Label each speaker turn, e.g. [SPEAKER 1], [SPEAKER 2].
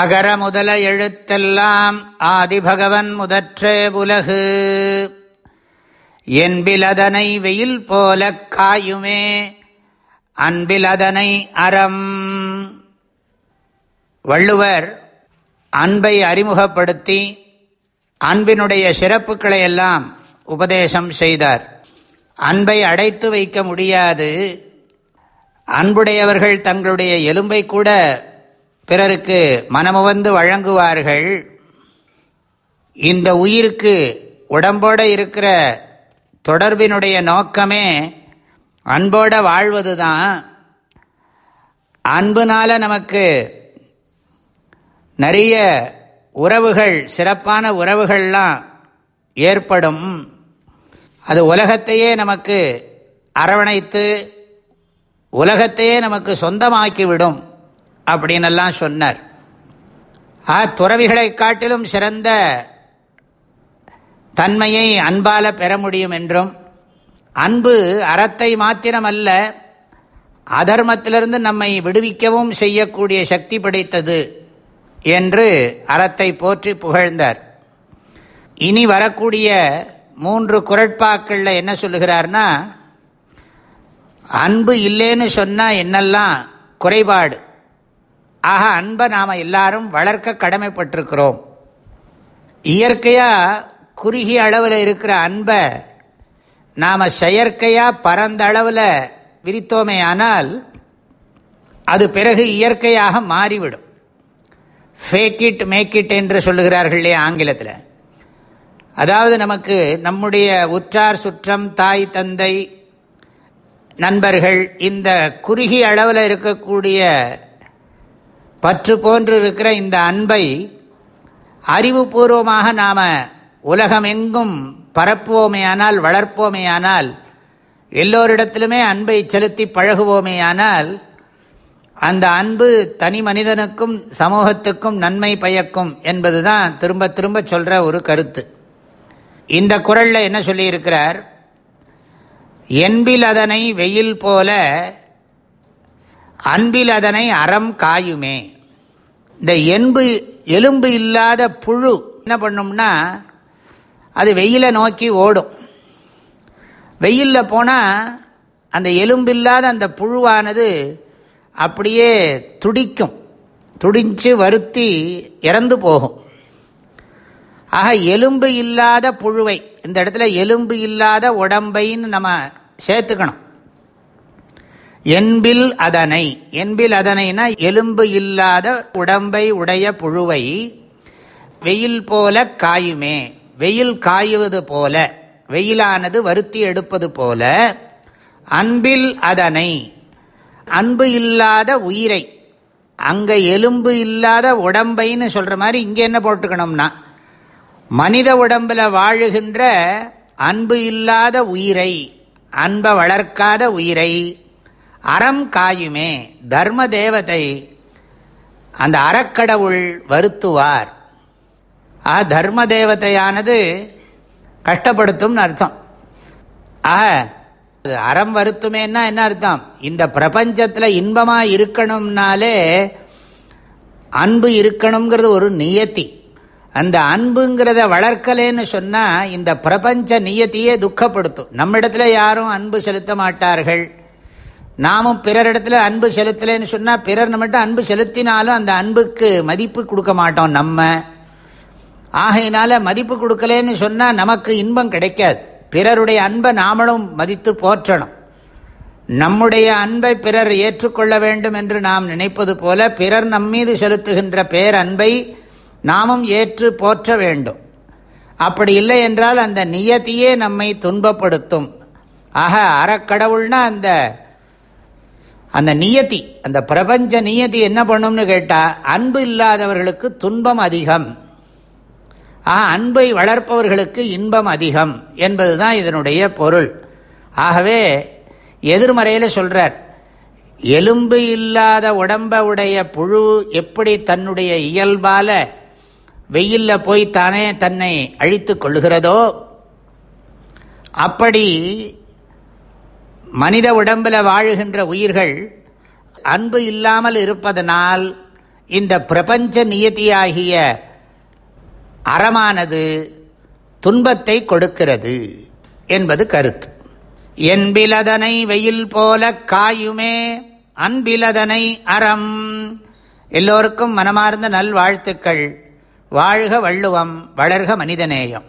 [SPEAKER 1] அகர முதல எழுத்தெல்லாம் ஆதிபகவன் முதற்றே உலகு என்பிலதனை வெயில் போல காயுமே அன்பிலதனை அறம் வள்ளுவர் அன்பை அறிமுகப்படுத்தி அன்பினுடைய சிறப்புகளை எல்லாம் உபதேசம் செய்தார் அன்பை அடைத்து வைக்க முடியாது அன்புடையவர்கள் தங்களுடைய எலும்பை கூட பிறருக்கு மனமுவந்து வழங்குவார்கள் இந்த உயிருக்கு உடம்போடு இருக்கிற தொடர்பினுடைய நோக்கமே அன்போடு வாழ்வது தான் அன்புனால் நமக்கு நிறைய உறவுகள் சிறப்பான உறவுகள்லாம் ஏற்படும் அது உலகத்தையே நமக்கு அரவணைத்து உலகத்தையே நமக்கு சொந்தமாக்கிவிடும் அப்படின்னெல்லாம் சொன்னார் ஆ துறவிகளை காட்டிலும் சிறந்த தன்மையை அன்பால பெற முடியும் என்றும் அன்பு அறத்தை மாத்திரமல்ல அதர்மத்திலிருந்து நம்மை விடுவிக்கவும் செய்யக்கூடிய சக்தி படைத்தது என்று அறத்தை போற்றி புகழ்ந்தார் இனி வரக்கூடிய மூன்று குரட்பாக்களில் என்ன சொல்லுகிறார்னா அன்பு இல்லைன்னு சொன்னால் என்னெல்லாம் குறைபாடு ஆக அன்பை நாம் எல்லாரும் வளர்க்க கடமைப்பட்டிருக்கிறோம் இயற்கையாக குறுகிய அளவில் இருக்கிற அன்பை நாம் செயற்கையாக பரந்த அளவில் விரித்தோமே ஆனால் அது பிறகு இயற்கையாக மாறிவிடும் ஃபேக் இட் மேக் இட் என்று சொல்லுகிறார்கள் இல்லையா ஆங்கிலத்தில் அதாவது நமக்கு நம்முடைய உற்றார் சுற்றம் தாய் தந்தை நண்பர்கள் இந்த குறுகிய அளவில் இருக்கக்கூடிய பற்று போன்று இருக்கிற இந்த அன்பை அறிவுபூர்வமாக நாம் உலகமெங்கும் பரப்புவோமேயானால் வளர்ப்போமேயானால் எல்லோரிடத்திலுமே அன்பை செலுத்தி பழகுவோமேயானால் அந்த அன்பு தனி மனிதனுக்கும் சமூகத்துக்கும் நன்மை பயக்கும் என்பது தான் திரும்ப திரும்ப சொல்கிற ஒரு கருத்து இந்த குரலில் என்ன சொல்லியிருக்கிறார் என்பில் அதனை வெயில் போல அன்பில் அதனை அறம் காயுமே இந்த எண்பு எலும்பு இல்லாத புழு என்ன பண்ணும்னா அது வெயிலை நோக்கி ஓடும் வெயிலில் போனால் அந்த எலும்பில்லாத அந்த புழுவானது அப்படியே துடிக்கும் துடிஞ்சு வருத்தி இறந்து போகும் ஆக எலும்பு இல்லாத புழுவை இந்த இடத்துல எலும்பு இல்லாத உடம்பைன்னு நம்ம சேர்த்துக்கணும் என்பில் அதனை என்பில் அதனைனா எலும்பு இல்லாத உடம்பை உடைய புழுவை வெயில் போல காயுமே வெயில் காயுவது போல வெயிலானது வருத்தி எடுப்பது போல அன்பில் அதனை அன்பு இல்லாத உயிரை அங்கே எலும்பு இல்லாத உடம்பைன்னு சொல்கிற மாதிரி இங்கே என்ன போட்டுக்கணும்னா மனித உடம்பில் வாழுகின்ற அன்பு இல்லாத உயிரை அன்பை வளர்க்காத உயிரை அறம் காயுமே தர்ம தேவதை அந்த அறக்கடவுள் வருத்துவார் ஆ தர்ம தேவதையானது கஷ்டப்படுத்தும்னு அர்த்தம் ஆ அறம் வருத்துமேன்னா என்ன அர்த்தம் இந்த பிரபஞ்சத்தில் இன்பமாக இருக்கணும்னாலே அன்பு இருக்கணுங்கிறது ஒரு நியத்தி அந்த அன்புங்கிறத வளர்க்கலேன்னு சொன்னால் இந்த பிரபஞ்ச நியத்தியே துக்கப்படுத்தும் நம்மிடத்தில் யாரும் அன்பு செலுத்த மாட்டார்கள் நாமும் பிறரிடத்துல அன்பு செலுத்தலைன்னு சொன்னால் பிறர் நம்மகிட்ட அன்பு செலுத்தினாலும் அந்த அன்புக்கு மதிப்பு கொடுக்க மாட்டோம் நம்ம ஆகையினால மதிப்பு கொடுக்கலன்னு சொன்னால் நமக்கு இன்பம் கிடைக்காது பிறருடைய அன்பை நாமளும் மதித்து போற்றணும் நம்முடைய அன்பை பிறர் ஏற்றுக்கொள்ள வேண்டும் என்று நாம் நினைப்பது போல பிறர் நம்மீது செலுத்துகின்ற பேர் அன்பை நாமும் ஏற்று போற்ற வேண்டும் அப்படி இல்லை என்றால் அந்த நியத்தியே நம்மை துன்பப்படுத்தும் ஆக அறக்கடவுள்னா அந்த அந்த நியதி அந்த பிரபஞ்ச நியதி என்ன பண்ணும்னு கேட்டால் அன்பு இல்லாதவர்களுக்கு துன்பம் அதிகம் ஆ அன்பை வளர்ப்பவர்களுக்கு இன்பம் அதிகம் என்பது தான் இதனுடைய பொருள் ஆகவே எதிர்மறையில் சொல்கிறார் எலும்பு இல்லாத உடம்ப உடைய புழு எப்படி தன்னுடைய இயல்பால் வெயிலில் போய் தானே தன்னை அழித்து கொள்கிறதோ அப்படி மனித உடம்பில் வாழுகின்ற உயிர்கள் அன்பு இல்லாமல் இருப்பதனால் இந்த பிரபஞ்ச நியதியாகிய அறமானது துன்பத்தை கொடுக்கிறது என்பது கருத்து என்பிலதனை வெயில் போல காயுமே அன்பிலதனை அறம் எல்லோருக்கும் மனமார்ந்த நல்வாழ்த்துக்கள் வாழ்க வள்ளுவம் வளர்க மனிதநேயம்